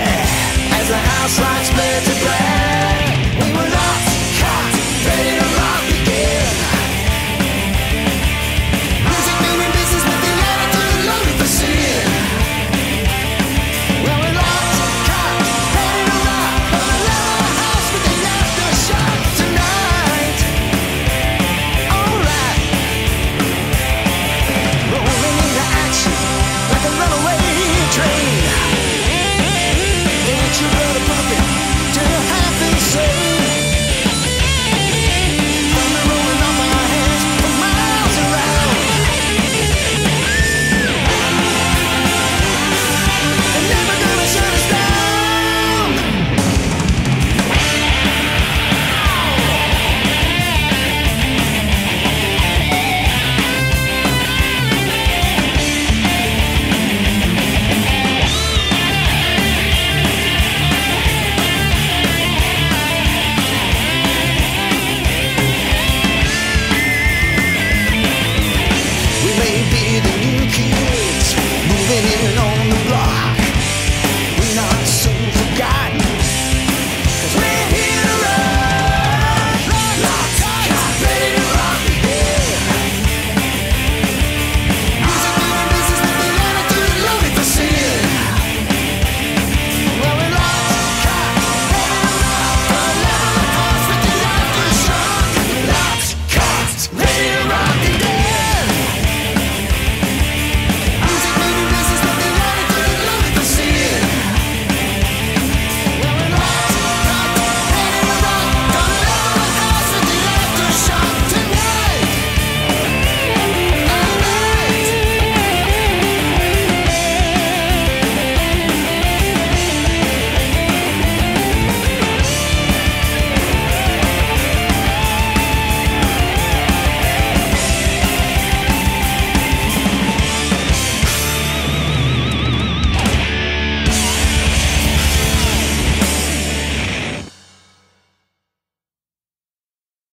as the house lights fade to.